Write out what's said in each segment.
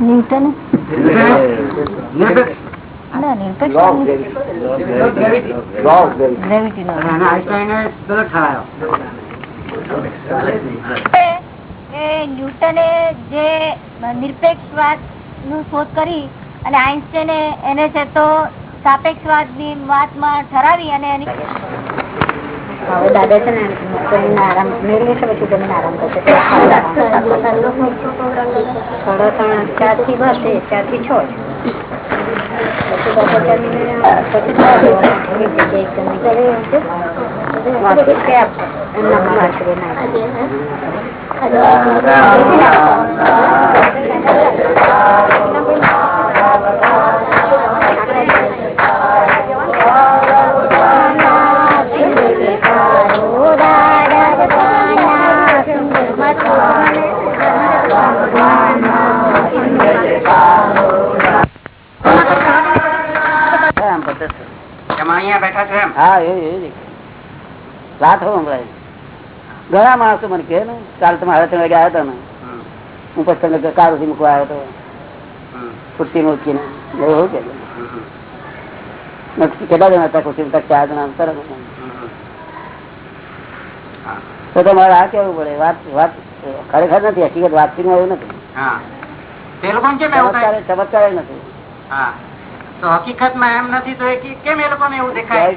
Newton ન્યૂટને જે નિરપેક્ષવાદનું શોધ કરી અને આઈન્સ્ટાઈને એને છે તો સાપેક્ષવાદની વાતમાં ઠરાવી અને એની હવે દાદા છે ને જમીન આરામ મેળવી છે પછી જમીન આરામ કરશે. સાડા ત્રણ ચારથી બસ એ ચારથી છ. પછી જમીને પછી જમીન એમના ના અહીંયા બેઠા છો એમ? હા એ રાત સંભળાય ઘણા માણસો મને કહે ને કાલ તમે સાડા ત્રણ વાગે આવ્યા હતા ને. હું પછી કાર સુધી મૂકવા આવ્યો હતો. ખુરશી માં ઉચકીને એવું કે? કેટલા જણા હતા ખુરશી ચાર જણા તરત તો તમારે આ કેવું પડે? વાત વાત ખરેખર નથી હકીકત વાતચીત એવું નથી. ચમત્કાર નથી. તો હકીકતમાં એમ નથી તો કેમ એ લોકોને એવું દેખાય.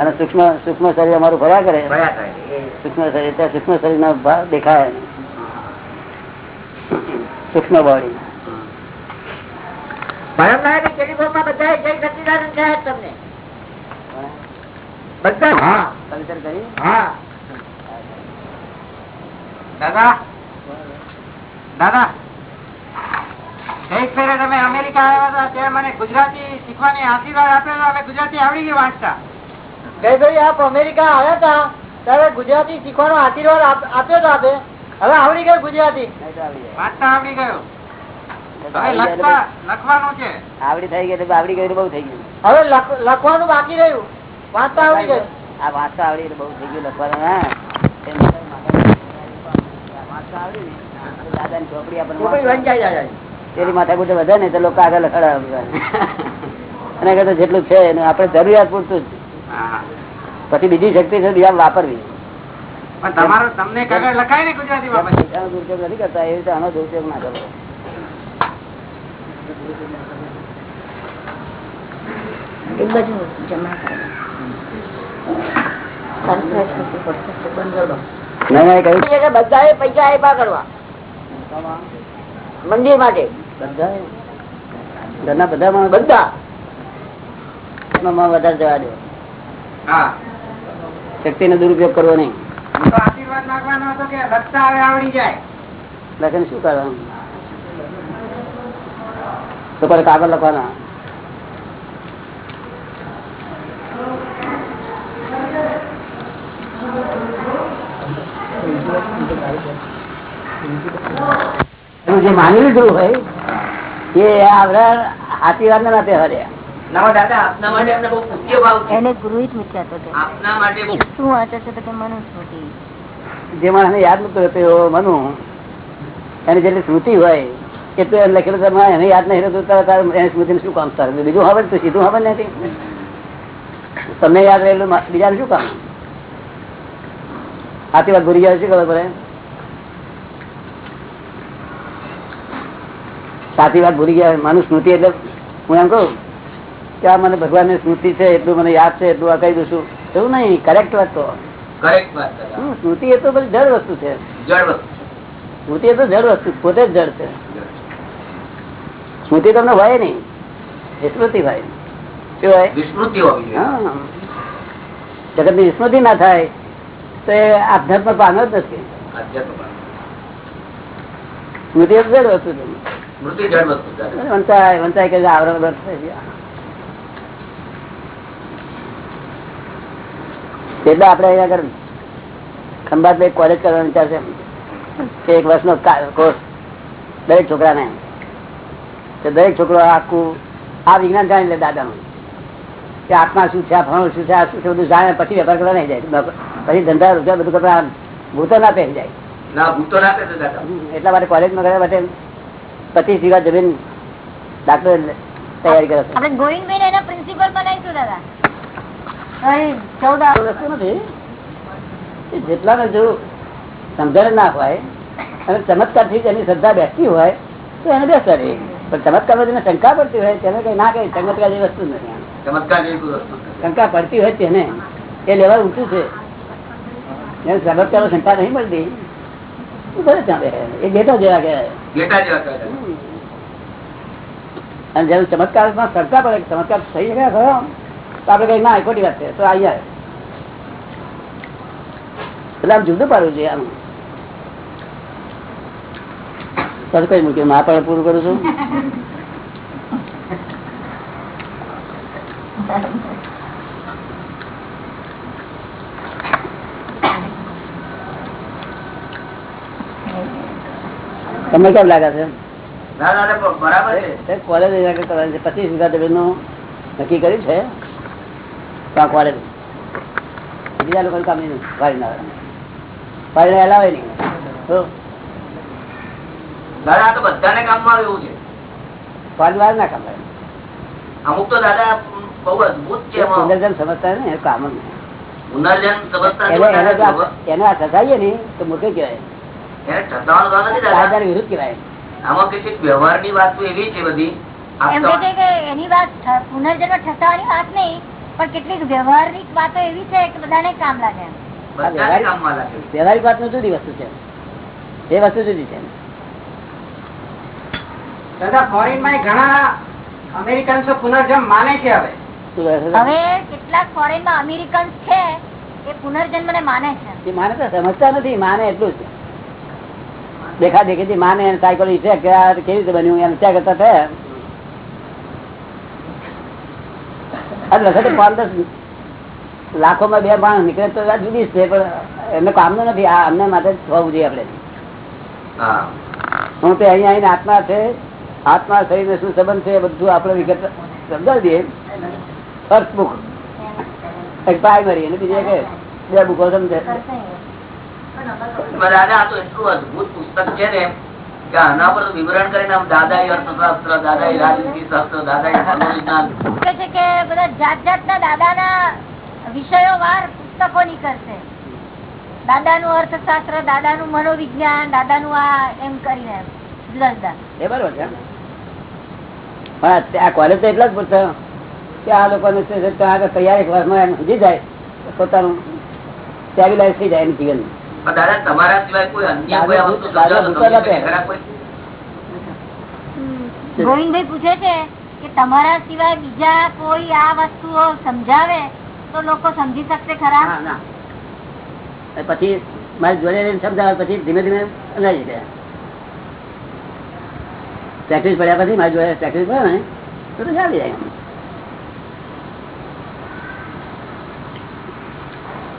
અને સૂક્ષ્મ સૂક્ષ્મ શરીર અમારું ભર્યા કરે. સૂક્ષ્મ શરીર ત્યાં સૂક્ષ્મ શરીર નો ભાવ દેખાય. સૂક્ષ્મ બોડી દાદા. દાદા. એક ફેરે તમે અમેરિકા આવ્યા હતા ત્યારે મને ગુજરાતી શીખવાની આશીર્વાદ આપ્યો અમે ગુજરાતી આવડી ગયું વાંચતા ભાઈ આપ અમેરિકા આવ્યા હતા ત્યારે ગુજરાતી શીખવાનો આશીર્વાદ આપ્યો તો આપે હવે આવડી ગયું ગુજરાતી આવડી વાંચતા આવડી ગયું નહીં તો હવે આવડી જાય તો લખવા લખવાનું છે આવડી થઈ ગઈ આવડી ગયું બહુ થઈ ગયું હવે લખવાનું બાકી રહ્યું વાંચતા આવડી ગયું આ વાંચતા આવડી બહુ થઈ ગયું લખવાનું હા વાંચતા આવડી દાદા ની ચોપડી આપણને વાંચતા પેલી માથા કુટે વધે ને તો લોકો આગળ લખાડા અને કરતા જેટલું છે આપણે જરૂરિયાત પૂરતું જ. પછી બીજી શક્તિ છે બીજા વાપરવી. પણ તમને લખાય ને ગુજરાતીમાં પછી આનો દુરુપયોગ નથી કરતા એવી રીતે આનો દુરુપયોગ ના કરવો એ બધું પૈસા આપ્યા કરવા. મંદિર માટે. બધા ઘરના બધા માણસ? બધા? વધારે જવા દો. શક્તિ નો દુરુપયોગ કરવો નહીં. લખન શું કરવાનું? તો પર કાગળ લખવાના. જે માની લીધું હોય એ આવરણ ના છે. તો કે મનુસ્મૃતિ જે માણસ યાદ નતો રહેતો મનુ. એની જેટલી સ્મૃતિ હોય એટલું એમ લખેલું તમે એને યાદ નહીં રહેતું તારે એની સ્મૃતિ શું કામ તારે? બીજું ખબર તો સીધું ખબર નથી. તમને યાદ રહેલું બીજાને શું કામ? આથી વાત ભૂલી ગયા શું ખબર પડે? સાચી વાત ભૂલી ગયા. માનું સ્મૃતિ એટલે હું એમ કહું કે આ મને ભગવાનની સ્મૃતિ છે એટલું મને યાદ છે એટલું આ કહી દઉં છું. એવું નહીં કરેક્ટ વાત તો કરેક્ટ વાત સ્મૃતિ એ તો બધી જળ વસ્તુ છે. જળ વસ્તુ સ્મૃતિ એ તો જળ વસ્તુ પોતે જ જળ છે. સ્મૃતિ તમને હોય નહીં. વિસ્મૃતિ ભાઈ શું હોય? વિસ્મૃતિ જગતની વિસ્મૃતિ ના થાય તો એ આધ્યાત્મ પામ્યો જ નથી. આધ્યાત્મ. સ્મૃતિ એ જડ વસ્તુ. વંચાય વંચાય કે આવરણ બંધ થઈ ગયા એટલે આપડે અહીંયા આગળ ખંભાત ભાઈ કોલેજ કરવાનો વિચાર છે. એક વર્ષનો કોર્સ દરેક છોકરાને. દરેક છોકરો આખું આ વિજ્ઞાન જાણી લે દાદાનું. કે આત્મા શું છે આ શું છે આ શું છે બધું જાણે પછી વેપાર કરવા નહીં જાય. પછી ધંધા રોજગાર બધું કરવા ભૂતો ના પહેરી જાય. એટલા માટે કોલેજમાં ગયા માટે પચીસ વીઘા જમીન ડાક્ટર તૈયારી કરે એના પ્રિન્સિપલ બનાવીશું દાદા. નથી. જેટલાને જો સમજણ ના હોય અને ચમત્કારથી એની શ્રદ્ધા બેસતી હોય તો એને બેસાડે પણ ચમત્કાર જેને શંકા પડતી હોય તેને કઈ ના કઈ ચમત્કાર જેવી વસ્તુ નથી. ચમત્કાર. શંકા પડતી હોય તેને. એ લેવા ઊંચું છે. એને ચમત્કાર શંકા નહીં મળતી. ચમત્કારમાં પડે ચમત્કાર થઈ ગયા ખરો તો આપડે કઈ ના ખોટી વાત છે. તો જાય. એટલે આમ જુદું પાડવું જોઈએ આમ. સર કઈ મૂક્યું. મા પણ પૂરું કરું છું. તમને કેમ લાગે છે? ના પચીસ વીઘા જમીનનું નક્કી કર્યું છે? કોલેજ બીજા લોકો કામ નહીં. વાળી ના નહીં. તો? દાદા આ તો બધાને કામમાં એવું છે. વાળી વાર ના કામ અમુક તો દાદા બહુ અદભુત છે સમજતા ને કામ જ નહીં. સમજતા એને સજાઈએ ને તો કહેવાય. વિરુદ્ધ કહેવાય. આમાં કેટલીક વ્યવહારની વાત એવી છે બધી. આપ એમ તો- કે છે કે એની વાત પુનર્જન્મ ઠસાવાની વાત નહીં પણ કેટલીક વ્યવહારિક વાતો એવી છે કે બધાને કામ લાગે એમ. બધાને કામમાં લાગે વ્યવહારિક વાત જુદી વસ્તુ છે? એ વસ્તુ જુદી છે. દાદા ફોરેનમાં ઘણા અમેરિકન્સો પુનર્જન્મ માને છે હવે. હવે કેટલાક ફોરેનમાં અમેરિકન્સ છે એ પુનર્જન્મ ને માને છે. એ માને તો સમજતા નથી માને એટલું જ દેખા દેખી માને સાયકલ ઇફેક્ટ કેવી રીતે બન્યું એમ ચેક કરતા થયા. અને પાંચ દસ બે માણસ નીકળે તો જુદી છે પણ એમને કામનું નથી. આ અમને માટે થવું જોઈએ આપણે. હા. હું તો અહીંયા આવીને આત્મા છે આત્મા શરીર શું સંબંધ છે બધું આપણે વિગત સમજાવી દઈએ. ફર્સ્ટ બુક એક પ્રાઇમરી અને બીજી કે બે બુકો સમજે પણ દાદા તો એટલું અદભુત પુસ્તક છે ને કે આના પર વિવરણ કરીને આમ દાદા અર્થશાસ્ત્ર દાદા રાજનીતિ શાસ્ત્ર દાદા મનોવિજ્ઞાન. છે કે બધા જાત જાતના દાદાના વિષયો વાર પુસ્તકો નીકળશે. દાદાનું અર્થશાસ્ત્ર દાદાનું મનોવિજ્ઞાન દાદાનું આ એમ કરીને જુદા જુદા એ બરોબર છે. પણ આ- કોલેજ તો એટલા જ પૂછતો કે આ લોકોને આગળ તૈયાર એક વર્ષમાં એમ સમજી જાય તો પોતાનું સ્ટેબિલાઇઝ થઈ જાય એમ જીવન પણ દાદા તમારા સિવાય કોઈ અન્ય કોઈ વસ્તુ? ગોવિંદભાઈ પૂછે છે કે તમારા સિવાય બીજા કોઈ આ વસ્તુઓ સમજાવે તો લોકો સમજી શકશે ખરા? હા, ના. અને પછી મારી જોડે રહીને સમજાવે પછી ધીમે ધીમે સમજાવી જાય પ્રેક્ટિસ પડ્યા પછી મારી જોડે પ્રેક્ટિસ પડે ને તો તો ચાલી જાય.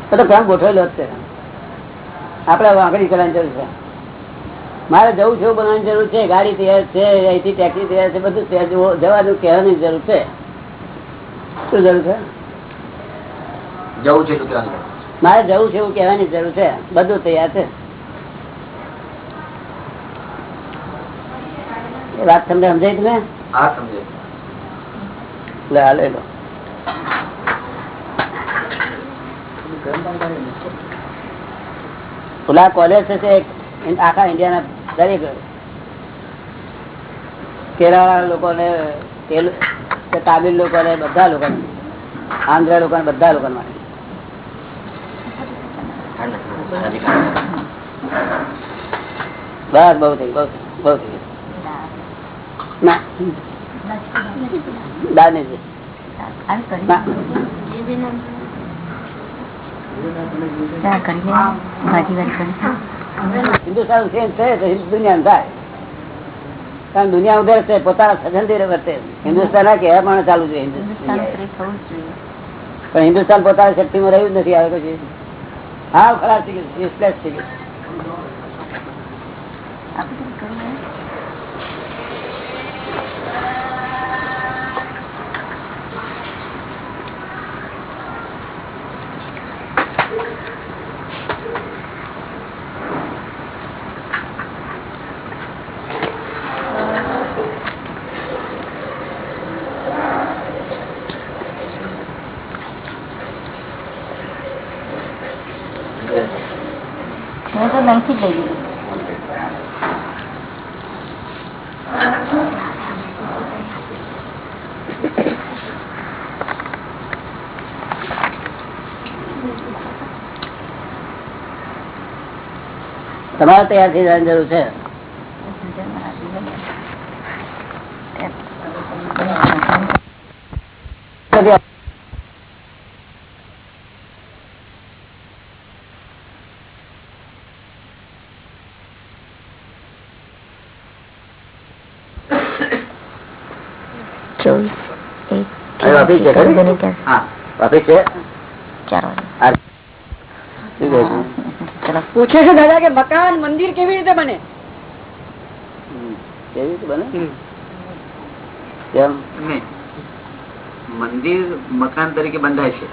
તો તો કામ ગોઠવેલો જ છે. આપડે વાંકડી કરવાની જરૂર છે. મારે જવું છે બનાવવાની જરૂર છે ગાડી તૈયાર છે અહીંથી ટેક્સી તૈયાર છે બધું તૈયાર જવાનું કહેવાની જરૂર છે. શું જરૂર છે? જવું છે મારે જવું છે એવું કહેવાની જરૂર છે. બધું તૈયાર છે. વાત તમને સમજાય તમે? હા સમજાય લે લો. ઓલા કોલેજ છે આખા ઇન્ડિયાના દરેક કેરળ લોકોને તામિલ લોકોને બધા લોકોને આંધ્ર લોકોને બધા લોકો માટે. બસ બહુ થઈ બહુ બહુ થઈ ના દાળ નહીં જોઈએ. આવી કરી ના. ત્યાં કરીને ભાજી વાળી કરી હિન્દુસ્તાન ચેન્જ થાય તો દુનિયા થાય. કારણ દુનિયા ઉધર છે પોતાના સજનથી વર્તે હિન્દુસ્તાન ના કહેવા પણ ચાલુ છે હિન્દુસ્તાનમાં પણ હિન્દુસ્તાન પોતાની શક્તિમાં રહ્યું જ નથી આવે પછી હા ખરાબ થઈ ગયું થઈ ગયું. મેં તો અહીંથી જ લઈ લીધું તમારે તૈયાર થઈ જવાની જરૂર છે ચોવીસ એક છે છે? પૂછે છે દાદા કે મકાન મંદિર કેવી રીતે બને? કેવી રીતે બને? કેમ મંદિર મકાન તરીકે બંધાય છે.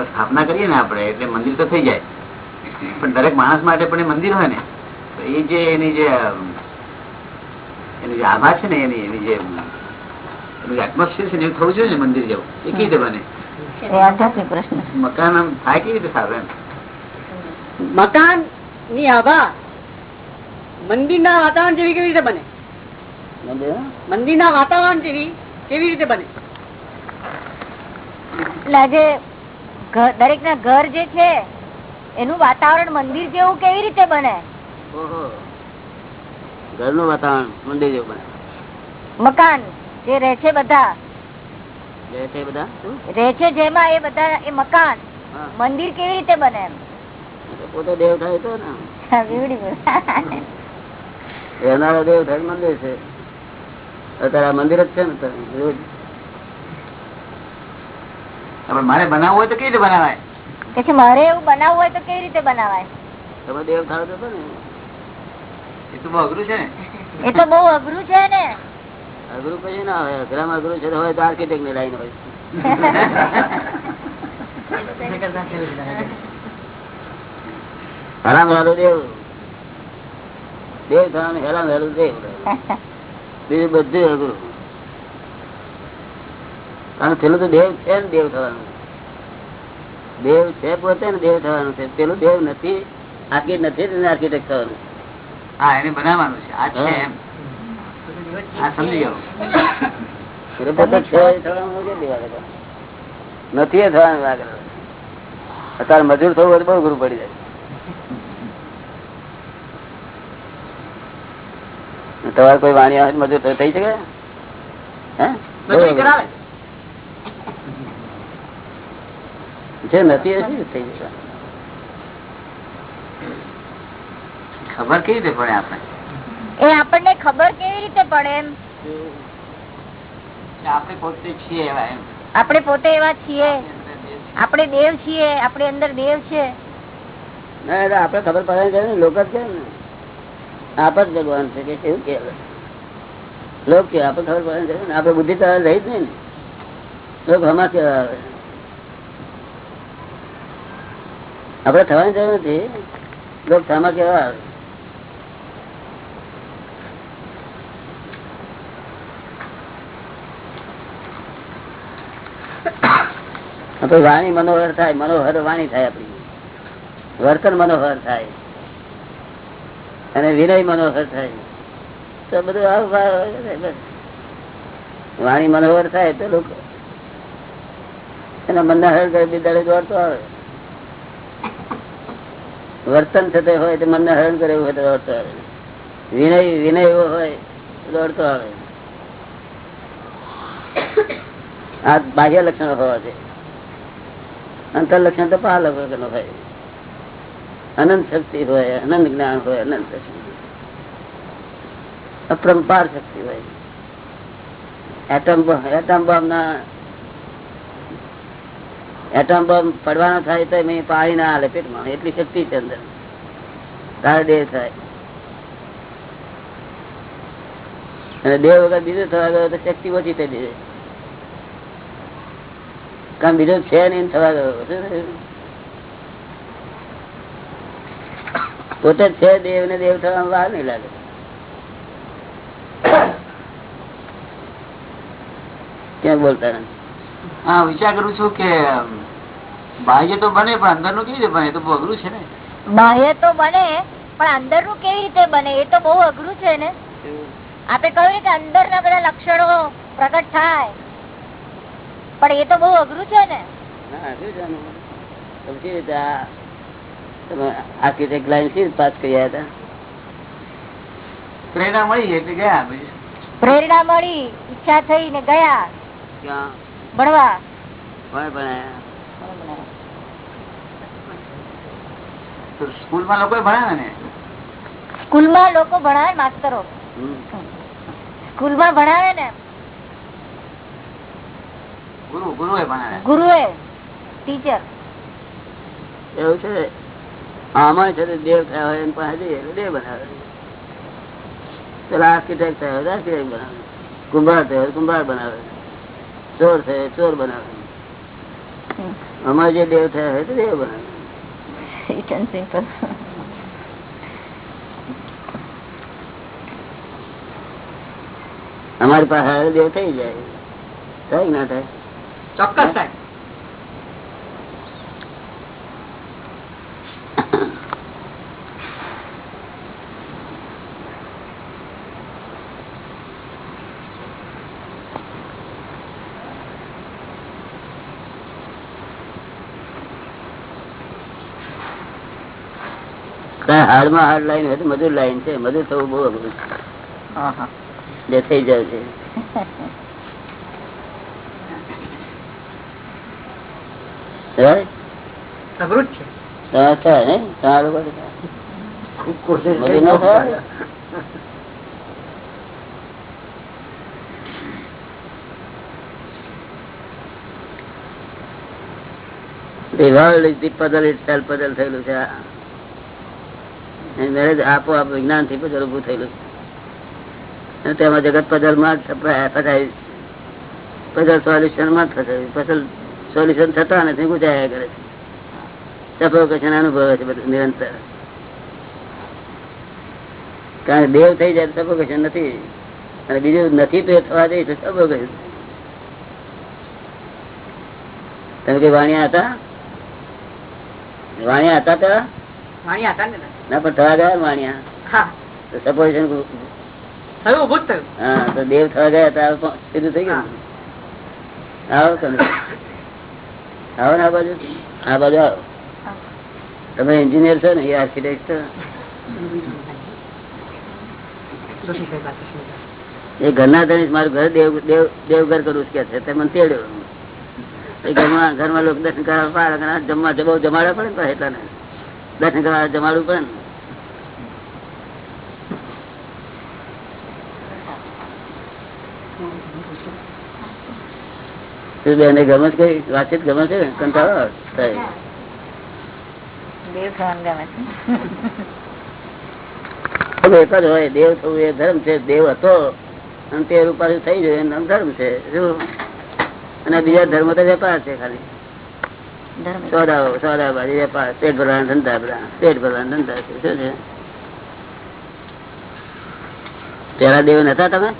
સ્થાપના કરીએ ને આપણે એટલે મંદિર તો થઈ જાય. પણ દરેક માણસ માટે પણ એ મંદિર હોય ને તો એ જે એની જે એની જે આભા છે ને એની એની જે એટમોસ્ફિયર છે ને એવું થવું જોઈએ ને મંદિર જવું. એ કઈ દેવાને આધ્યાત્મિક પ્રશ્ન મકાન આમ થાય કેવી રીતે સારું એમ? મકાનની આભા મંદિર ના વાતાવરણ જેવી કેવી રીતે બને? મંદિર? ના વાતાવરણ જેવી કેવી રીતે બને? એટલે આજે દરેક ના ઘર જે છે એનું વાતાવરણ મંદિર જેવું કેવી રીતે બને? ઓહો. ઘરનું વાતાવરણ મંદિર જેવું બને. મકાન. જે રહે છે બધા? રહે છે જેમાં એ બધા એ મકાન. મંદિર કેવી રીતે બને એમ? પોતે દેવ થાય તો ને રહેનારો દેવ થાય મંદિર છે. અત્યારે આ મંદિર જ છે ને રોજ. મારે બનાવવું હોય તો કેવી રીતે બનાવાય? કે મારે એવું બનાવવું હોય તો કેવી રીતે બનાવાય? તમે દેવ થાવ તો ને. એ તો બહુ અઘરું છે ને. એ તો બહુ અઘરું છે ને. અઘરું કઈ ના? હોય અઘરામાં અઘરું છે હોય તો આર્કિટેક્ટની લાઈન હોય. હરામ વાળું દેવ. દેવ થવાનું હેરામ વાળું દેવ. બીજું બધું અઘરું. કારણ પેલું તો દેવ છે ને દેવ થવાનું. દેવ છે પોતે ને દેવ થવાનું છે. પેલું દેવ નથી આર્કિટ નથી આર્કિટેક્ટ થવાનું. હા એને બનાવવાનું છે. આ છે એમ. નથી થવાનું અત્યારે મજૂર થવું હોય તો બહુ ગુરુ પડી જાય. તમારે કોઈ વાણી આવે મજૂર થઈ શકે? જે નથી થઈ જશે? ખબર કેવી રીતે પડે આપણે? એ આપણને ખબર કેવી રીતે પડે એમ? આપણે પોતે છીએ એવા એમ. આપણે પોતે એવા છીએ. આપણે દેવ છીએ. આપણે અંદર દેવ છે. ના એટલે આપડે ખબર પડે છે ને લોક જ ને? આપ જ ભગવાન છે કે કેવું કે લોક કે આપડે ખબર પડે છે ને આપડે બુદ્ધિ તો રહી જ નહીં ને. લોક હમા કેવા આવે? આપડે થવાની જરૂર નથી. લોક થામા કેવા આવે? આપડે વાણી મનોહર થાય, મનોહર વાણી થાય આપણી. વર્તન મનોહર થાય. અને વિનય મનોહર થાય. તો બધું આવું. વાણી મનોહર થાય તો લોકો એના મનના હર કરે બિદાડે દોડતો આવે. વર્તન થતે હોય તો મનને હરણ કરે હોય તો દોડતો આવે. વિનય વિનય એવો હોય દોડતો આવે. આ બાહ્ય લક્ષણો હોવા છે અંતર લક્ષણ તો પાલ વગરનો હોય. અનંત શક્તિ હોય, અનંત જ્ઞાન હોય, અનંત અપરંપાર શક્તિ હોય. એટમ એટમ બોમ્બ ના એટમ બોમ્બ પડવાનો થાય તો મેં પાણી ના હાલે પેટમાં. એટલી શક્તિ છે અંદર. તારે દેહ થાય. અને દેહ વગર બીજું થવા ગયો તો શક્તિ ઓછી થઈ જાય કારણ બીજો છે નહીં થવા દો. પોતે છે દેવ ને દેવ થવા વાર નહીં લાગે. ક્યાં બોલતા નથી હા વિચાર કરું છું કે બાહ્ય તો બને પણ અંદરનું કેવી રીતે બને? તો બહુ અઘરું છે ને. બાહ્ય તો બને પણ અંદરનું કેવી રીતે બને? એ તો બહુ અઘરું છે ને. આપડે કહ્યું કે અંદર ના બધા લક્ષણો પ્રગટ થાય. પણ એ તો બહુ અઘરું છે ને. આર્કિટેક્ટ લાઈન શી પાસ કર્યા હતા? પ્રેરણા મળી એટલે ગયા પ્રેરણા મળી ઈચ્છા થઈ ને ગયા. ક્યાં? ભણવા. કોણે ભણાયા તો સ્કૂલમાં લોકો ભણાવે ને? સ્કૂલમાં લોકો ભણાવે માસ્તરો. સ્કૂલ સ્કૂલમાં ભણાવે ને. ગુરુ ગુરુએ ભણાવે ગુરુએ? ટીચર એવું છે? આમાં છે તે દેવ થયા હોય એની પાસે જઈએ એટલે દેવ બનાવે. પેલા આર્કિટેક્ટ થયા હોય આર્કિટેક્ટ બનાવે. કુંભાર થયો હોય કુંભાર બનાવે. ચોર થયો હોય ચોર બનાવે. અમારે જે દેવ થયા હોય તે દેવ બનાવે. સિમ્પલ અમારી પાસે હારે દેવ થઈ જાય. થાય કે ના થાય? ચોક્કસ સાહેબ. હાડમાં હાડ લાઈન હોય તો મજૂર લાઈન છે મજૂર થવું બહુ અઘરું. જે થઈ જાય છે Right? અઘરું જ છે તમારે થાય ને તમારા લોકો તો થાય. ખૂબ કોશિશ મજૂર ના થાય The world is the puzzle itself puzzle થયેલું છે marriage આપોઆપ વિજ્ઞાનથી ઉભું થયેલું છે તેમાં જગત puzzle માં જ ફસાય- puzzle solution માં જ ફસાય puzzle solution થતા નથી ગુજાયા કરે છે. સફોકેશન અનુભવે છે બધું નિરંતર. કારણ કે દેવ થઈ જાય સફોકેશન નથી. અને બીજું નથી તો એ થવા જઈ તો સફોકેશન. તમે કઈ વાણિયા હતા? વાણિયા હતા તા? વાણિયા હતા ને પણ થવા ગયા વાણિયા. હા. તો સફોકેશન હા તો દેવ થવા ગયા હતા સીધું થઈ ગયું આવો તમે. આવો ને આ બાજુ. આ બાજુ આવો. તમે એન્જિનિયર છો ને એ આર્કિટેક્ટ છો? એ ઘરના ધણી મારું ઘર દેવ દેવ દેવઘર કરું છે કે છે તે મને તેડ્યો એ ઘરમાં ઘરમાં લોકો દર્શન કરવા જમવા જમાડવા પડે ને એટલા ને. દર્શન કરવા જમાડવું પડે ને શું બેન ગમે છે કઈ વાતચીત ગમે છે? કંટાળો થાય. દેવ થવાનું ગમે છે. એક જ હોય દેવ થવું એ ધર્મ છે દેવ હતો અને તે રૂપારું થઈ ગયો એનું ધર્મ છે. શું? અને બીજા ધર્મ તો વેપાર છે ખાલી. ધર્મ. સોદા સોદા બાજી વેપાર પેટ ભરવાના ધંધા બધા. પેટ ભરવાના ધંધા છે શું છે? પેલા દેવ નતા તમે?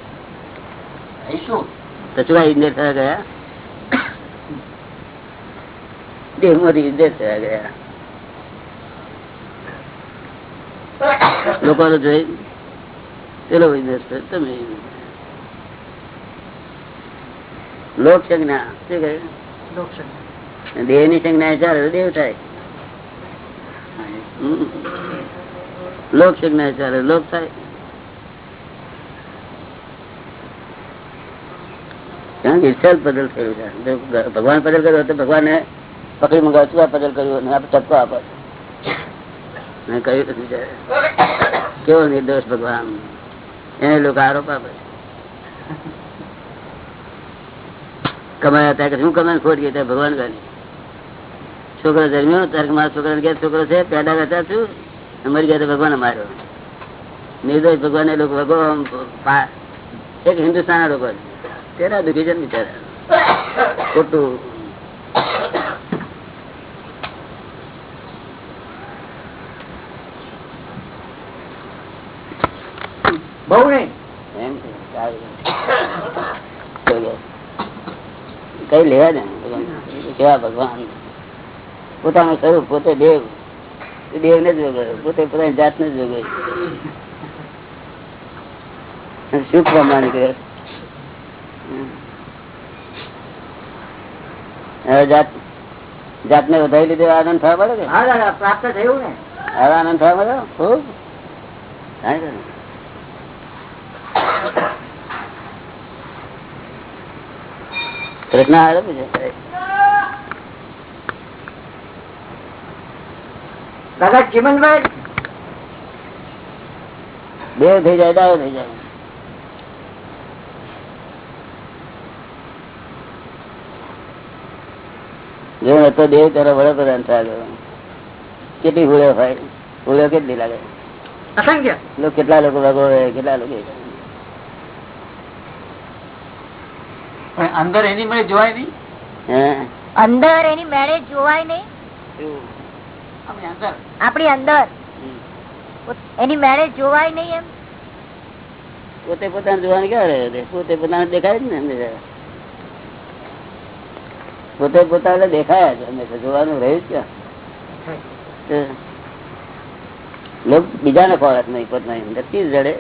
તો ઇન્જેર થયા ગયા? દેવમાંથી થયા ગયા લોકો જોઈ પેલો તમે લોક સંજ્ઞા શું કહે? દેહની સંજ્ઞા ચાલે દેવ થાય. લોક સંજ્ઞા ચાલે લોક થાય. કારણ કે ઈચ્છા બદલ થયું છે. ભગવાન બદલ કર્યો તો ભગવાને પકડી મંગાવ શું આ બદલ કર્યું? અને આપણે મેં કહ્યું કેવો નિર્દોષ ભગવાન? એને લોકો આરોપ આપે. કમાયા ત્યાં શું કમાય ખોટ ગઈ ભગવાન ગાની છોકરો જન્મ્યો ત્યારે મારા છોકરા ગયા છોકરો છે પેદા કરતા છું મરી ગયા તો ભગવાન માર્યો. નિર્દોષ ભગવાન એ લોકો ભગવાન એક હિન્દુસ્તાન લોકો તેના દુઃખી છે ને બિચારા. ખોટું બહુ નહીં. એમ છે. સારું. કઈ લેવા ને કેવા ભગવાન? પોતાનું સ્વરૂપ પોતે દેવ. દેવ ને જ જોગાયો પોતે પોતાની જાતને જ જોગાય શું પ્રમાણિક રહે? હવે જાત જાતને વધારી લીધે આનંદ થવા પડે કે? હા દાદા પ્રાપ્ત થયું ને. હવે આનંદ થવા મળે? ખૂબ હા કે નહીં? કૃષ્ણ આવે છે દાદા ચિમનભાઈ? દેવ થઈ જાય દાવ થઈ જાય. જેવું હતો દેવ ત્યારે વડાપ્રધાન થાય. કેટલી ભૂલ્યો ભાઈ ભૂલ્યો કેટલી લાગે? અસંખ્ય. કેટલા લોકો ભગવે કેટલા લોકો એ કરે. પણ અંદર એની મેળે જોવાય નહીં? અંદર એની મેળે જોવાય નહીં? આપણી અંદર. એની મેળે જોવાય નહીં એમ? પોતે પોતાને જોવાનું ક્યાં રહ્યો છે? પોતે પોતાને દેખાય જ ને પોતે પોતાને દેખાય જ હંમેશા જોવાનું રહ્યું જ ક્યાં? લોક બીજાને ખોરાક નહીં પોતાની અંદર ચીજ જડે.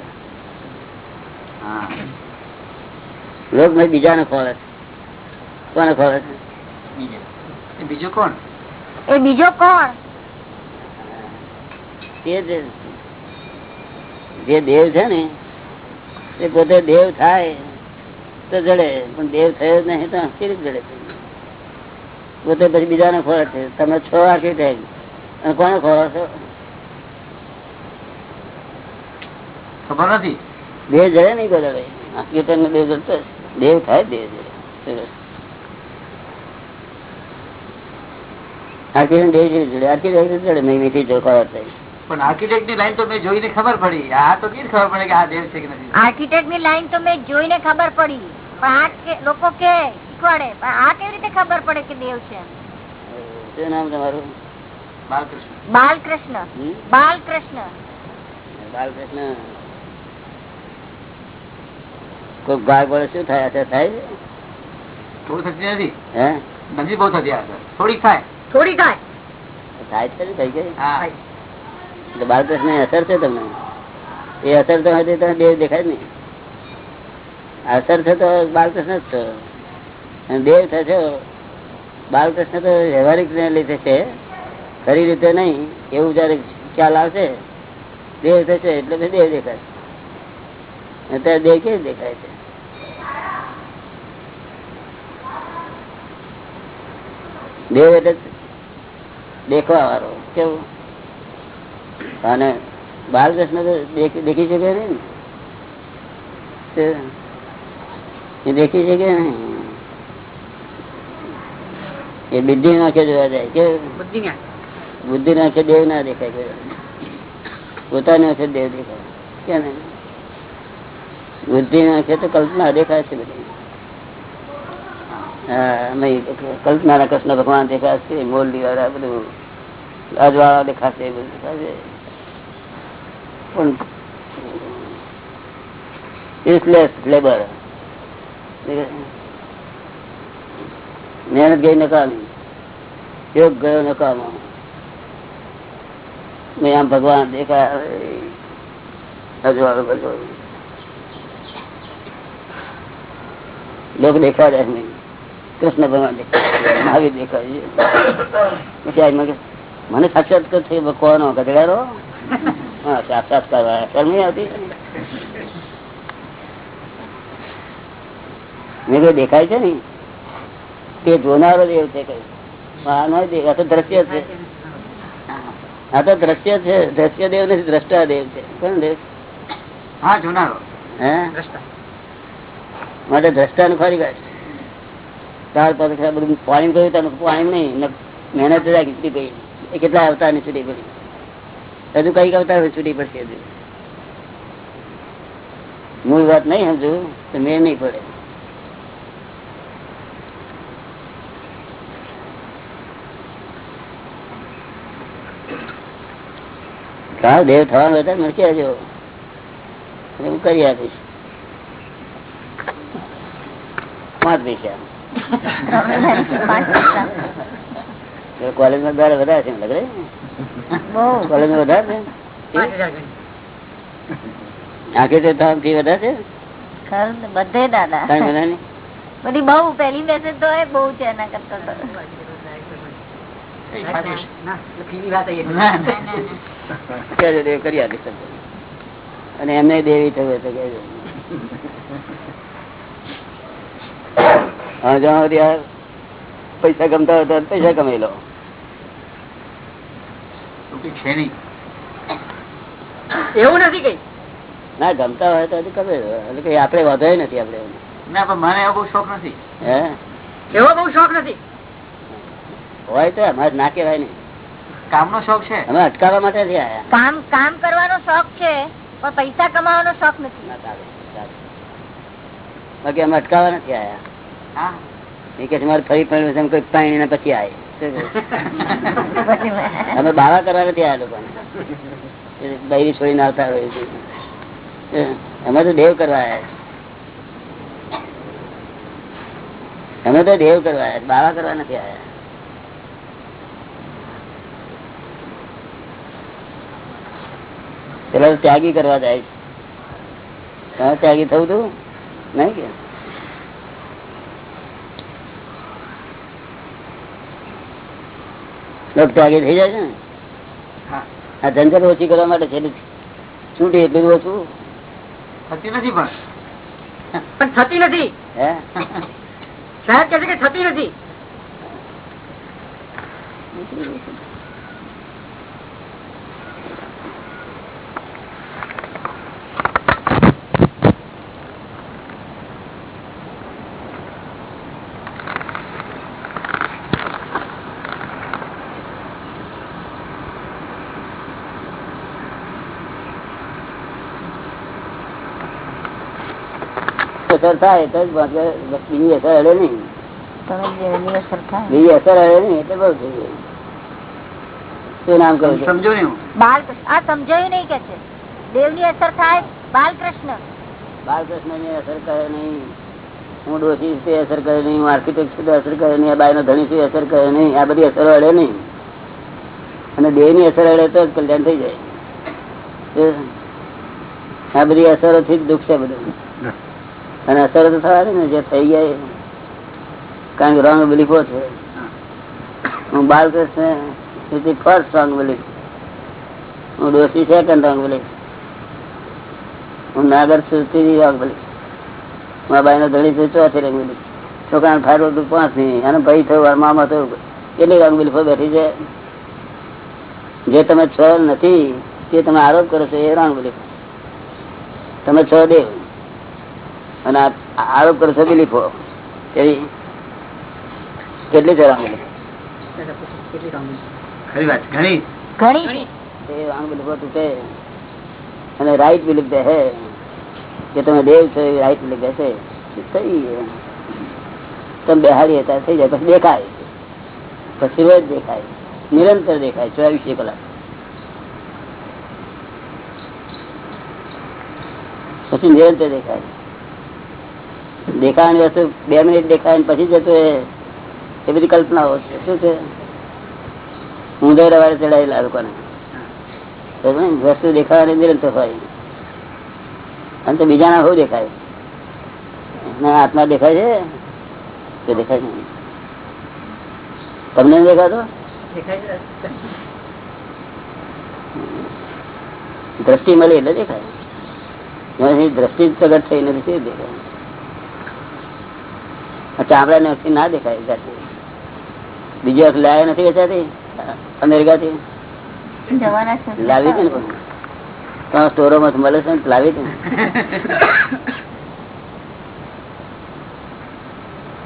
હા. લોક નહીં બીજાને છે. કોને ખોરાક છે? એ કોણ? એ બીજો કોણ? જે દેવ છે ને એ પોતે દેવ થાય તો જડે પણ દેવ થયો નહીં તો કેવી રીતે જડે? પોતે પછી બીજાને ખોરાક છે. તમે છો આર્કિટેક્ટ અને કોને ખોરાક છો? ખબર નથી. દેવ જડે નહીં બધા આર્કિટેક્ટ ને દેવ જડતો. દેવ થાય દેવ આર્કિટેક્ટની લાઈન તો મેં જોઈને ખબર પડી. આ તો કેવી ખબર પડે કે આ દેવ છે કે નથી? આર્કિટેક્ટની લાઈન તો મેં જોઈને ખબર પડી. પણ આ લોકો કે શીખવાડે. પણ આ કેવી રીતે ખબર પડે કે દેવ છે? શું નામ તમારું? બાલકૃષ્ણ. બાલકૃષ્ણ. બાલકૃષ્ણ. બાલકૃષ્ણ. કોઈ ગાળ પડે શું થાય છે? થતી નથી. હે? નથી બહુ થતી થોડીક થાય. થોડી થાય. થાય છે ને થઈ ગઈ? હા. ની અસર છે તમને? એ અસર તો હતી તો દેવ દેખાય જ અસર છે તો બાળકૃષ્ણ જ છો. દેવ થશે બાળકૃષ્ણ તો વ્યવહારિક ને લીધે છે. ખરી રીતે નહીં એવું જયારે ખ્યાલ આવશે દેવ થશે એટલે દેવ દેખાય અત્યારે કેવી દેખાય છે. દેવ એટલે દેખવા વાળો કેવું? અને બાલકૃષ્ણ તો દેખી શકે નહીં એ દેખી શકે નહીં. એ બુદ્ધિ નાખે જોવા જાય કે બુદ્ધિ બુદ્ધિ નાખે દેવ ના દેખાય. પોતાની વખત દેવ દેખાય કે નહીં બુદ્ધિ નાખે તો કલ્પના દેખાય છે બધી. કલ્પના કૃષ્ણ ભગવાન દેખાશે મોરલી વાળા બધું અજવાળા દેખાશે બધું દેખાશે પણ યુઝલેસ લેબર મહેનત ગઈ નકામી. યોગ ગયો નકામો. આમ ભગવાન દેખાય અજવાળું બધું લોક જાય નહીં. કૃષ્ણ ભગવાન મહાવીર પછી મને સાક્ષાત્કાર થયો કોનો ગધેડારો હા સાક્ષાત્કાર શરમ આવતી? મેં કઈ દેખાય છે ને? તે જોનારો દેવ છે કઈ. આ તો દ્રશ્ય છે. આ તો દ્રશ્ય છે. દ્રશ્ય દેવ નથી દ્રષ્ટા દેવ છે. કોણ દેવ? હા જોનારો. હે? માટે દ્રષ્ટા નું ખરી ગાય ત્યાર પછી બધું પાણી કહ્યું તું પાણી નહીં મહેનત જ રાખી ગઈ એ કેટલા અવતારની છૂટી પડી? હજુ કંઈક અવતાર છૂટી પડશે હજુ. મૂળ વાત નહીં સમજુ તો મેં નહીં પડે. દેવ થવાનું હતા નથી હજુ. હું કરી આપીશ. પાંચ પૈસા કોલેજમાં દ્વારા વધારે છે લાગે બહુ. કોલેજમાં વધારે છે? છે? બધે દાદા. બધી બહુ પહેલી મેસેજ તો એ બહુ છે એના કરતા તો. અને એમને દેવી થયું પૈસા ગમતા હતા પૈસા કમાઈ લો. એવું કંઈ છે નહીં. એવું નથી કઈ? ના ગમતા હોય તો હજી એટલે કઈ આપણે વધો નથી આપણે ના પણ મને એવો બહુ શોખ નથી. હે? એવો બહુ શોખ નથી? હોય તો અમારે ના કહેવાય કામ નો શોખ છે? અમે અટકાવવા માટે કામ કામ કરવાનો શોખ છે પણ પૈસા કમાવાનો શોખ નથી. ના. બાકી અમે અટકાવવા નથી આયા. એ કે મારે ફરી પણ કોઈ પાણી પછી આવે પછી મેં- અમે બાવા કરવા નથી આવ્યા લોકોને. બૈરી છોડીને આવતા હોય અમે તો દેવ કરવા આવ્યા અમે તો દેવ કરવા આવ્યા બાવા કરવા નથી આવ્યા પેલા ત્યાગી કરવા જાય છે. ત્યાગી થવું તું? નહીં કે? થઈ જાય છે ને. આ ઝંઝટ ઓછી કરવા માટે છે એટલે છૂટી એટલું ઓછું. થતી નથી પણ. થતી નથી. સાહેબ કે થતી નથી. અસર થાય તો બીજી અસર હડે નહીં. બીજી અસર હડે નહીં એટલે બહુ થઈ ગયું. શું નામ કહું સમજો ને આ સમજાયું નહીં કે છે. દેવની અસર થાય બાલકૃષ્ણ. બાલકૃષ્ણની અસર કરે નહીં. હું ડોસી તે અસર કરે નહીં. હું આર્કિટેક્ટ છું અસર કરે નહીં. આ બાઈ નો ધણી છું અસર કરે નહીં. આ બધી અસરો અડે નહીં. અને દેહની અસર અડે તો કલ્યાણ થઈ જાય. આ બધી અસરોથી જ દુઃખ છે બધું. અને અસર તો થવાની ને જે થઈ ગયા. કારણ કે રોંગ બિલીફો છે હું બાલકૃષ્ણ ફર્સ્ટ રોંગ બિલીફ હું ડોસી સેકન્ડ રોંગ બિલીફ હું નાગર ત્રીજી રોંગ બિલીફ મારા બાઈ નો ધડી છું, ચોથી રંગ બિલીફ છોકરાને ફાયર હતું, પાંચમી. અને ભાઈ થયું મામા થયું. કેટલી રંગ બિલીફો બેઠી છે? જે તમે છ નથી તે તમે આરોપ કરો છો, એ રોંગ બિલીફ તમે છ દેવ અને આરોપ કરો છો બિલીફો કેવી? કેટલી છે. રોંગ અને રાઈટ બિલીફ બે હે કે તમે દેવ છો એ રાઈટ બિલીફ હશે થઈ તમે બેહારી હતા થઈ જાય પછી દેખાય. પછી રોજ દેખાય. નિરંતર દેખાય ચોવીસે કલાક. પછી નિરંતર દેખાય. દેખાવાની વસ્તુ બે મિનિટ દેખાય પછી જતો એ બધી કલ્પનાઓ શું છે? ઊંધો રવાડે ચડાયેલા લોકોને? વસ્તુ દેખાવાની નિરંતર હોય. અને તો બીજાના શું દેખાય? ના આત્મા દેખાય છે? તો દેખાય નહીં તમને દેખાતો? દેખાય છે? દ્રષ્ટિ મળી એટલે દેખાય. દ્રષ્ટિ પ્રગટ થઈ નથી દેખાય. ચામડા ને ના દેખાય બીજી વખત લાવ્યા નથી વેચાતી? અમેરિકાથી લાવી હતી ને પણ. તો સ્ટોરોમાં મળે છે ને લાવી હતી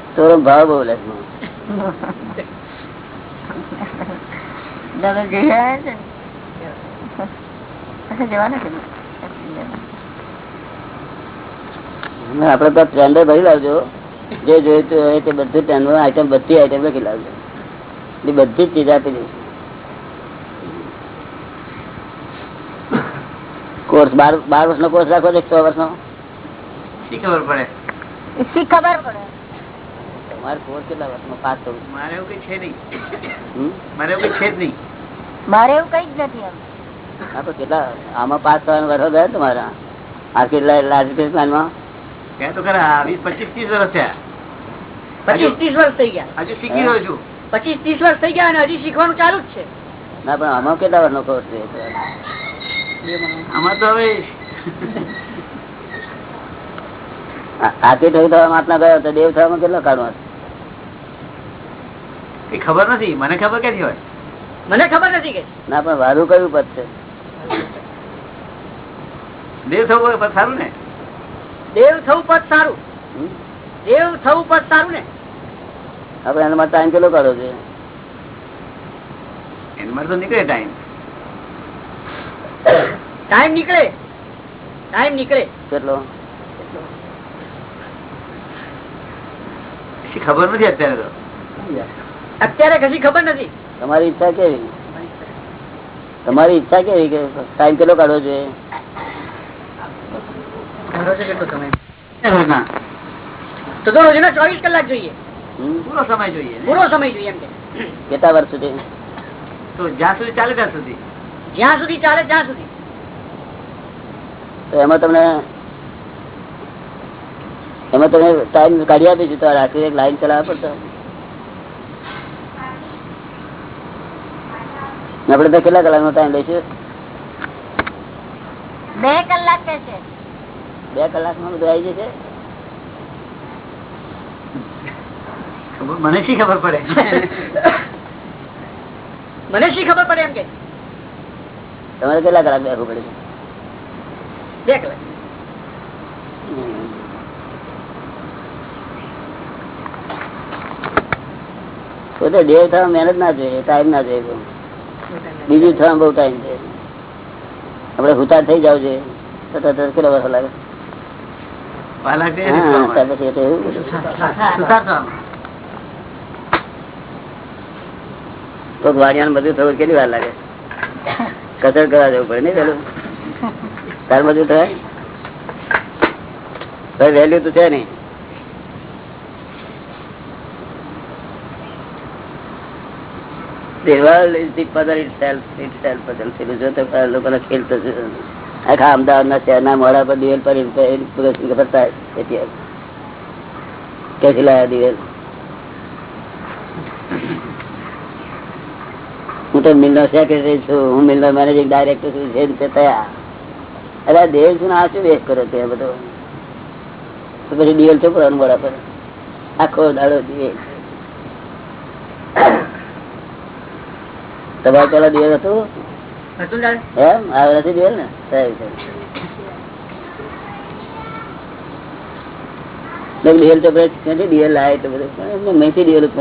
સ્ટોરો ભાવ બહુ લે આપડે તો ટ્રેન્ડર ભરી લાવજો. જે જોઈતું હોય તે બધું ટ્રેન્ડર આઈટમ બધી આઈટમ લખી લાવજો. એ બધી જ ચીજ આપી દઈશું. કોર્સ બાર બાર વર્ષનો કોર્સ રાખો છો છ વર્ષ નો ખબર પડે? ખબર પડે? તમારે કોર્સ કેટલા વર્ષમાં પાસ થવું મારે એવું કઈ છે નહીં. મારે એવું કઈ છે જ નહીં. મારે એવું કઈ જ નથી હા તો કેટલા? આમાં પાસ થવાના વર્ષો ગયા તમારા? આ કેટલા રાજકીયમાં ત્યાં તો ખરા વીસ પચીસ ત્રીસ વર્ષ થયા. પચીસ ત્રીસ વર્ષ થઈ ગયા. હજુ શીખી રહ્યો છું. પચીસ ત્રીસ વર્ષ થઈ ગયા અને હજી શીખવાનું ચાલુ જ છે. ના પણ આમાં કેટલા વર્ષનો કોર્સ છે આમાં તો હવે હાથી થયું તો મહાત્મા ગયો તો દેવ થવામાં કેટલો કાઢવા? કઈ ખબર નથી મને ખબર ક્યાંથી હોય? મને ખબર નથી કે. ના પણ વારું કયું પદ છે? દેવ થવું હોય પણ સારું ને? દેવ થવું પદ સારું. દેવ થવું પદ સારું ને. આપડે એના ટાઈમ કેટલો કાઢવો છે એના તો નીકળે ટાઈમ ટાઈમ નીકળે. ટાઈમ નીકળે. કેટલો? ખબર નથી અત્યારે તો. અત્યારે કશી ખબર નથી. તમારી ઈચ્છા કેવી? તમારી ઈચ્છા કેવી કે ટાઈમ કેટલો ના, તો તો રોજના ચોવીસ કલાક જોઈએ. પૂરો સમય જોઈએ પૂરો સમય જોઈએ એમ કે. કેટલા વર્ષ સુધી? તો જ્યાં સુધી ચાલે ત્યાં સુધી. જ્યાં સુધી ચાલે ત્યાં સુધી. તો એમાં તમને એમાં તમે ટાઈમ કાઢી આપીશું તો રાત્રે એક લાઈન ચલાવવા પડશે. આપડે તો કેટલા કલાકનો ટાઈમ લઈશું બે કલાક કે છે. બે કલાકમાં બધું આવી જશે? મને શી ખબર પડે? મને શી ખબર પડે એમ કે? તમારે કેટલા કલાક બેસવું પડે બે કલાક. પોતે દેવ થવા મહેનત ના જોઈએ ટાઈમ ના જોઈએ બીજું થવા બહુ ટાઈમ છે. આપડે હુતા થઈ જાવ છે. કેટલા વર્ષ લાગે? બધું થવું કેટલી વાર લાગે? કચર કરવા જવું પડે નહીં પેલું? તાર થાય? વેલ્યુ તો છે નહીં. The world is the puzzle itself, itself. puzzle. લોકોનો ખેલ તો. આખા અમદાવાદના શહેરના મોડા પર દિવેલ પર દિવેલ? હું તો મિલનો સેક્રેટરી છું. હું મિલનો મેનેજિંગ ડાયરેક્ટર છું. છે તે થયા અરે દેવ છું આ શું વેસ્ટ કરો તે બધો? તો પછી દિવેલ ચોપડવાનું મોડા પર? આખો દાડો દિવેલ. તમારે પેલા દિવેલ હતું? ઉત્પન્ન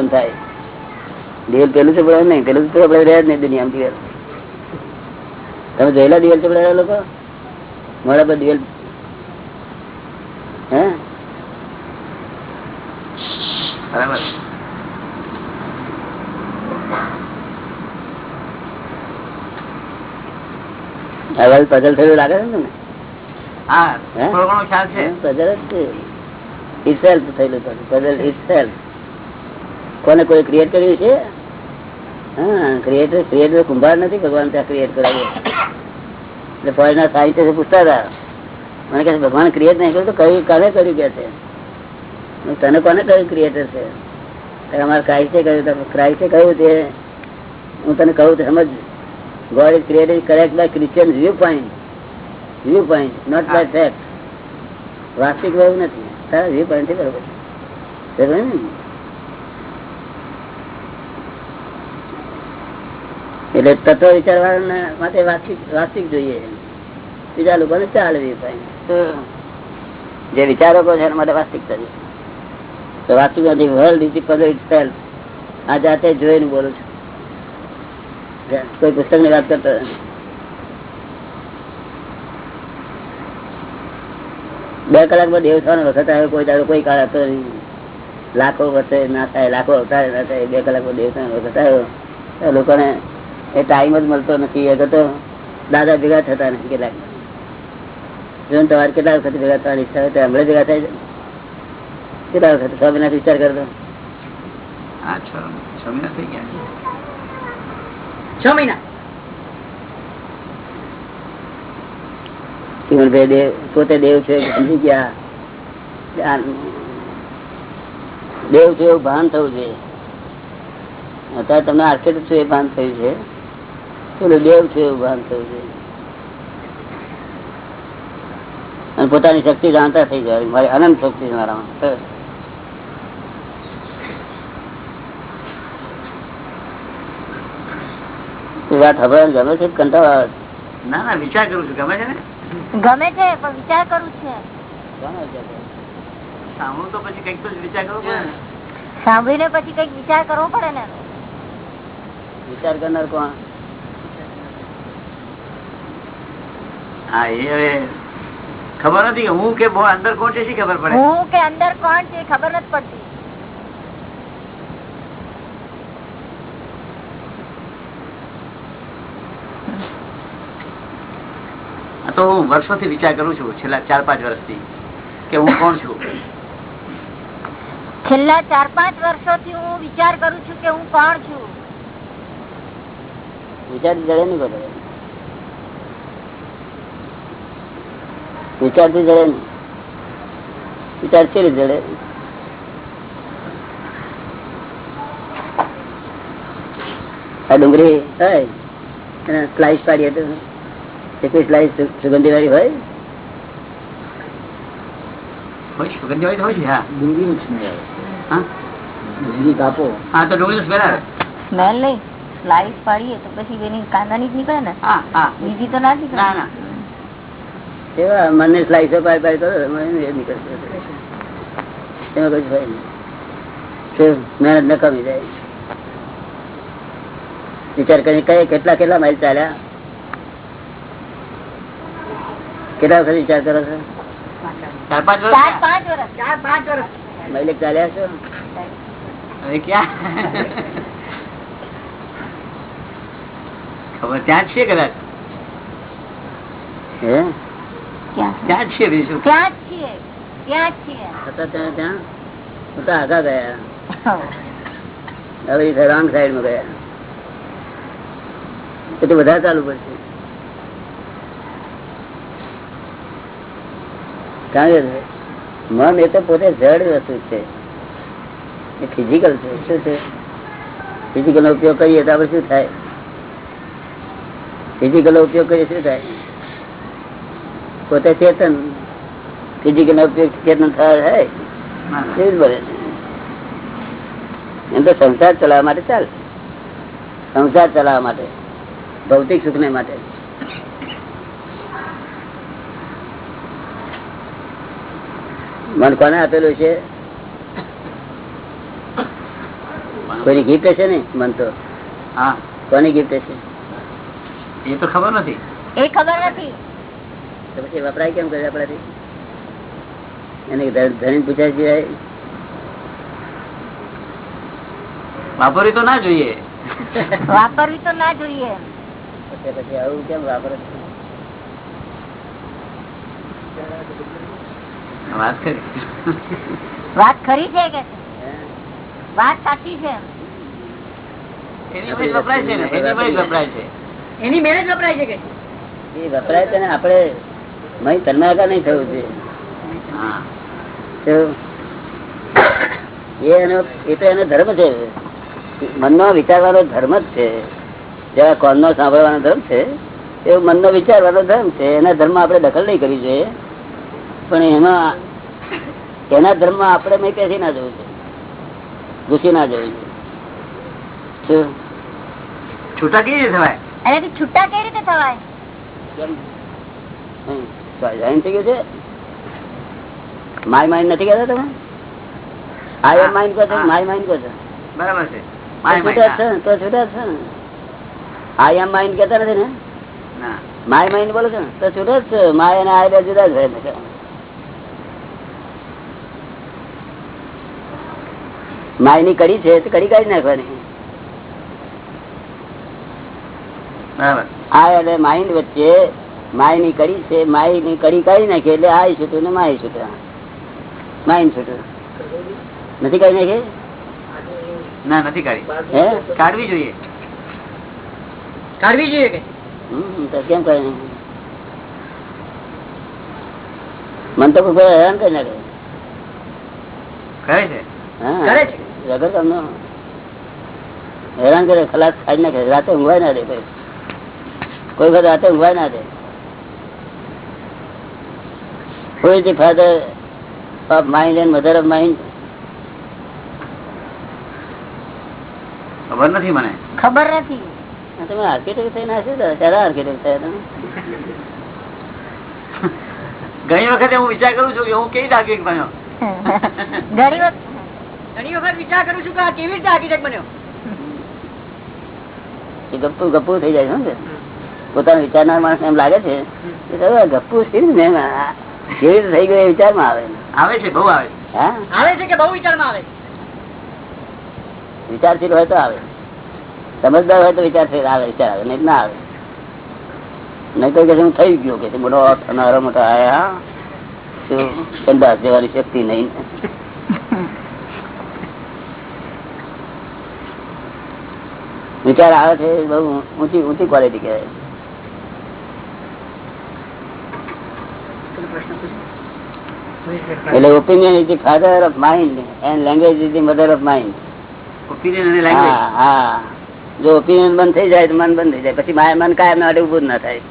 થાય. દિવેલ પેલું ચોપડા નહીં પેલું ચોપડા રહ્યા તમે જોયેલા દિવેલ ચોપડે લોકો? મારા પર દિવેલ હે બરાબર હવે પઝલ થયેલું લાગે છે ને તમને? હા હે? થોડો ઘણો ખ્યાલ છે પઝલ જ લાગે પઝલ itself. કોને કોઈ ક્રિએટ કર્યું છે? હા ક્રિએટર ક્રિએટર કુંભાર નથી ભગવાન ત્યાં ક્રિએટ કરાવ્યું એટલે ફોરેનના સાહિત્ય પૂછતા હતા. મને કહે છે, ભગવાન ક્રિએટ નહીં કર્યું તો કયું કાલે કર્યું કે છે? તને કોને કહ્યું ક્રિએટર છે? અમારે ક્રાઇસ્ટે કહ્યું ક્રાઇસ્ટે કહ્યું તે. હું તને કહું તો સમજ God is created correct by Christian viewpoint. Viewpoint, not by fact. વાસ્તવિક એવું નથી. તારા પોઈન્ટથી બરોબર. બરોબર ને? એટલે તત્વ વિચારવાના માટે વાસ્તવિક વાસ્તવિક જોઈએ. બીજા લોકોને ચાલે તો જે વિચારકો છે એના માટે વાસ્તવિક જોઈએ તો વાસ્તવિક નથી. World is the itself આ જાતે જોઈને બોલું છું. કોઈ પુસ્તકની વાત કરતા બે કલાકમાં દેવ થવાનો વખત આવ્યો, કોઈ દાડો કોઈ કાળ હતો લાખો વર્ષે ના થાય, લાખો અવતારે ના થાય, બે કલાકમાં દેવ થવાનો વખત આવ્યો. લોકોને એ ટાઈમ જ મળતો નથી. એ તો દાદા ભેગા થતા નથી કેટલાક. જો તમારે કેટલા વખત ભેગા થવાની ઈચ્છા હોય હમણાં ભેગા થાય છે. કેટલા વખત? સ્વામિનાથ વિચાર કરતો. હા, છ છ મહિના થઈ ગયા છ મહિના. દેવ, પોતે દેવ છે, સમજી ગયા. દેવ છે એવું ભાન થવું જોઈએ. અત્યારે તમને આર્કેટ છે એ ભાન થયું છે? પેલું દેવ છે એવું ભાન થયું છે અને પોતાની શક્તિ જાણતા થઈ જાય મારી અનંત શક્તિ મારામાં બસ. એ વાત હવે ગમે છે કંટાળો આવે? છે? ના ના વિચાર કરું છું. ગમે છે ને? ગમે છે પણ વિચાર કરું છે. સાંભળું તો પછી કંઈક તો વિચાર કરવો પડે ને. સાંભળીને પછી કંઈક વિચાર કરવો પડે ને. વિચાર કરનાર કોણ? હા એ હવે ખબર નથી હું કે બહુ અંદર કોણ છે ખબર પડે? હું કે અંદર કોણ છે એ ખબર નથી પડતી. તો હું વર્ષોથી વિચાર કરું છું છેલ્લા ચાર પાંચ વર્ષથી કે હું કોણ છું? છેલ્લા ચાર પાંચ વર્ષોથી હું વિચાર કરું છું કે હું કોણ છું? વિચાર જડે નહીં બધે. વિચારથી જડે નહીં. વિચાર છે જડે? આ ડુંગળી હોય એને સ્લાઇસ સ્લાઇસ સુગંધી વાળી હોય? સુગંધી વાળી હોય છે હા. ડુંગળી સ્મેલ ડુંગળી કાપો. હા તો ડુંગળી સ્મેલ આવે. સ્મેલ નહીં. સ્લાઇસ પાડીએ તો પછી એની કાંદાની જ નીકળે ને. હા હા. બીજી તો ના નીકળે. ના ના. એવા મનને સ્લાઇસો પાડી પાડી કરો મને એ નીકળશે એમાં કશું હોય નહીં. મહેનત નકામી જાય. વિચાર કરી કઈ કેટલા કેટલા માઇલ ચાલ્યા? કેટલા વખત વિચાર કરો છો ચાર પાંચ ચાર વર્ષ પાંચ વર્ષ. ચાર પાંચ વર્ષ. મહિલે ચાલ્યા છો? હવે ક્યાં? ખબર ત્યાં જ છે કદાચ? હે? ક્યાં? ત્યાં જ છે બીજું ત્યાં જ છીએ. ત્યાં જ છીએ. હતા ત્યાં ત્યાં? હું તો આગા ગયા. હવે. એ રોંગ સાઈડમાં ગયા. એ તો વધારે ચાલુ પડશે કારણ મન એ તો પોતે જડ વસ્તુ છે. એ ફિઝિકલ છે. શું છે? ફિઝિકલ ઉપયોગ કરીએ તો આપણે શું થાય? ફિઝિકલ નો ઉપયોગ કરીએ શું થાય? પોતે ચેતન. ફિઝિકલ નો ઉપયોગ ચેતન થાય? ના. જ બને એમ તો સંસાર ચલાવવા માટે ચાલ. સંસાર ચલાવવા માટે, ભૌતિક સુખ ને માટે. મન કોને આપેલું છે? કોઈની ગિફ્ટ હશે ને? મન તો. હા. કોની ગિફ્ટ હશે? એ તો ખબર નથી. એ ખબર નથી. તો પછી વપરાય કેમ કરે આપણાથી? એને ધણી પૂછાય છે વાપરવી તો ના જોઈએ. વાપરવી તો ના જોઈએ. પછી પછી આવું કેમ વાપરે છે? વાત કરી. વાત ખરી છે કે? વાત સાચી છે. એની વપરાય છે ને? એની મેરેજ વપરાય છે. કે? એ વપરાય છે ને આપણે મય તન્માકા નહીં થવું જોઈએ. તો એનો એ તો એનો ધર્મ છે. મનનો વિચારવાનો ધર્મ જ છે. જેવા કોનનો સાંભળવાનો ધર્મ છે એવો મનનો વિચારવાનો ધર્મ છે. એના ધર્મ આપણે દખલ નહીં કરી જોઈએ. પણ એમાં એના ધર્મમાં આપણે મેં પેસી ના જવું છે. ઘૂસી ના જવું છે. છૂટા કેવી રીતે થવાય? એનાથી છૂટા રીતે માય માઇન્ડ નથી કહેતા તમે? આઈ એમ માઇન્ડ કહો છો. માય માઇન્ડ કહો છો. બરાબર છે. તો માય છૂટા છે ને, તો છૂટા છે. ને આઈ એમ માઇન્ડ કહેતા નથી ને? ના. માય માઇન્ડ બોલો છો ને? તો છૂટા જ છે. માય અને આઈ બે જુદા જ હોય ને. માય કડી છે તો કડી કાઢી નાખવાની. માઇન્ડ વચ્ચે માયની કડી છે માયની કડી કાઢી નાખી એટલે આ છૂટું ને માય છૂટું માઇન્ડ છૂટું નથી કાઢી નાખી? ના નથી કાઢી. હે? કાઢવી જોઈએ. કાઢવી જોઈએ કે? હમ, કેમ કરે નહીં? મન તો હેરાન કરી નાખે. કરે છે. હા વગર. હેરાન કરે ખલાસ ખાઈ નાખે રાતે ઊંઘવાય ના દે કોઈ. વખત રાતે ઊંઘવાય ના દે. the father of mind and mother of mind? ખબર નથી મને. ખબર નથી. તમે આર્કિટેક્ટ થઈને હશે ત્યારે આર્કિટેક્ટ થયા તમે. ઘણી વખતે હું વિચાર કરું છું કે હું કેવી આર્કિટેક્ટ બન્યો ઘણી વખત ઘણી વખત વિચાર કરું છું કે આ કેવી રીતે આર્કિટેક્ટ બન્યો. એ ગપ્પુ ગપ્પુ થઈ જાય છે પોતાનો વિચારનાર માણસ એમ લાગે છે કે ગપ્પુ ને કેવી રીતે થઈ ગયો વિચારમાં આવે આવે છે બહુ આવે આવે છે કે બહુ વિચારમાં આવે? વિચારશીલ હોય તો આવે. સમજદાર હોય તો વિચારશીલ આવે વિચાર આવે. નહીં ના આવે. નહીં તો કે હું થઈ ગયો કે મોટો થનારો મોટો આયા. શું કંદાસ જવાની શક્તિ નહીં. વિચાર આવે છે બહુ ઊંચી ઊંચી ક્વોલિટી કહેવાય. એટલે opinion is the father of mind and language is the mother of mind opinion અને લેંગ્વેજ હા હા. જો ઓપિનિયન બંધ થઈ જાય તો મન બંધ થઈ જાય. પછી મારે મન કાયમ માટે ઉભું જ ના થાય.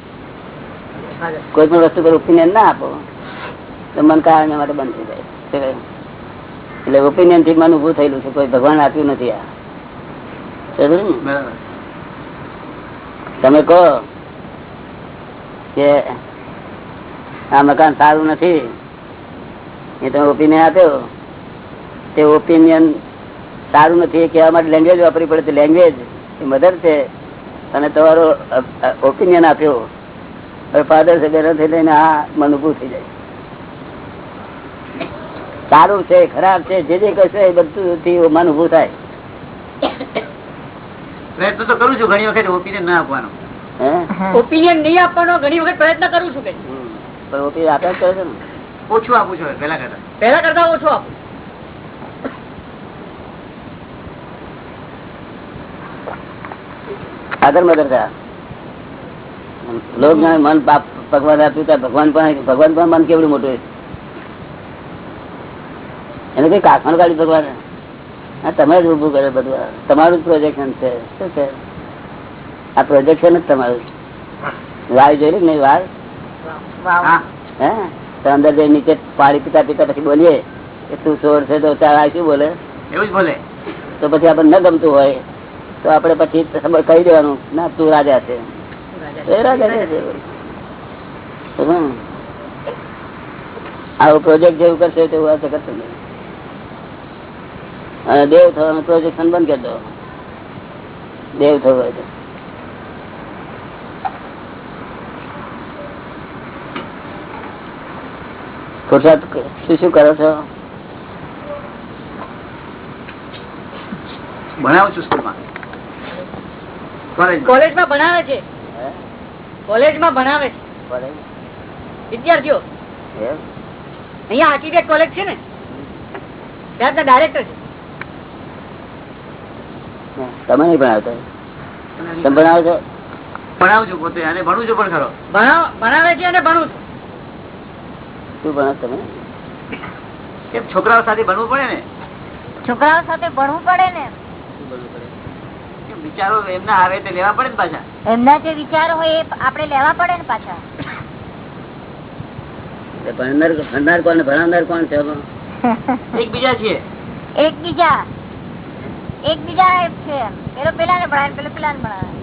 કોઈ પણ વસ્તુ પર ઓપિનિયન ના આપો તો મન કાયમ માટે બંધ થઈ જાય. એટલે ઓપિનિયનથી મન ઉભું થયેલું છે. કોઈ ભગવાન આપ્યું નથી આ. તમે કહો કે આ મકાન સારું નથી. એ તમે ઓપિનિયન આપ્યો. તે ઓપિનિયન સારું નથી એ કહેવા માટે લેંગ્વેજ વાપરવી પડે લેંગ્વેજ એ મધર છે. અને તમારો ઓપિનિયન આપ્યો. હવે ફાધર છે બેનાથી લઈને આ મન ઉભું થઈ જાય. સારું છે ખરાબ છે જે જે કહેશો એ બધું થી મન ઉભું થાય. પ્રયત્ન તો કરું છું ઘણી વખત ઓપિનિયન ના આપવાનો. ઓપિનિયન નહીં આપવાનો ઘણી વખત પ્રયત્ન કરું છું કે. પણ ઓપિનિયન આપ્યા કરે છે ઓછું આપું છું પેલા કરતા. પેલા કરતા ઓછું આપું. આગળ મદર થયા લોક મન બાપ ભગવાન આપ્યું ત્યાં ભગવાન પણ ભગવાન પણ મન કેવડું મોટું છે એને કઈ કાકણ કાઢ્યું ભગવાન? તમે જ ઉભું કરે બધું. તમારું જ પ્રોજેક્શન છે. શું છે? આ પ્રોજેક્શન જ તમારું વાર જોઈ ને વાર હા. તો અંદર જઈ નીચે પાણી પીતા પીતા પછી બોલીએ કે તું ચોર છે તો ચાલ આ શું બોલે? એવું જ બોલે. તો પછી આપણને ન ગમતું હોય. તો આપણે પછી કહી દેવાનું ના તું રાજા છે. એ રાજા છે. આવો પ્રોજેક્ટ જેવું કરશે તેવું આ તો કરશે નહીં. અને દેવ થવાનું પ્રોજેક્શન બંધ કરી દો દેવ થવું હોય તો. પુરુષાર્થ શું શું કરો છો? ભણાવું છું સ્કૂલમાં? કોલેજમાં? ભણાવે છે. હે? કોલેજમાં ભણાવે છે. કોલેજ? વિદ્યાર્થીઓ. એમ? અહીંયા આર્કિટેક્ટ કોલેજ છે ને? ત્યાં ડાયરેક્ટર છે. તમે નહીં ભણાવતા? તમે ભણાવો છો? ભણાવું છું પોતે અને ભણું છું પણ ખરો. ભણાવે છે અને ભણું છું. શું ભણાવો તમે? કેમ છોકરાઓ સાથે ભણવું પડે ને? છોકરાઓ સાથે ભણવું પડે ને? વિચારો એમના આવે તે લેવા પડે ને પાછા? એમના જે વિચારો હોય એ આપણે લેવા પડે ને પાછા. ભણનાર ભણનાર કોણ ભણાવનાર કોણ છે? એકબીજા છીએ. એકબીજા. એકબીજા છે એમ. પેલો પેલા ને ભણાવે પેલો પેલા ને ભણાવે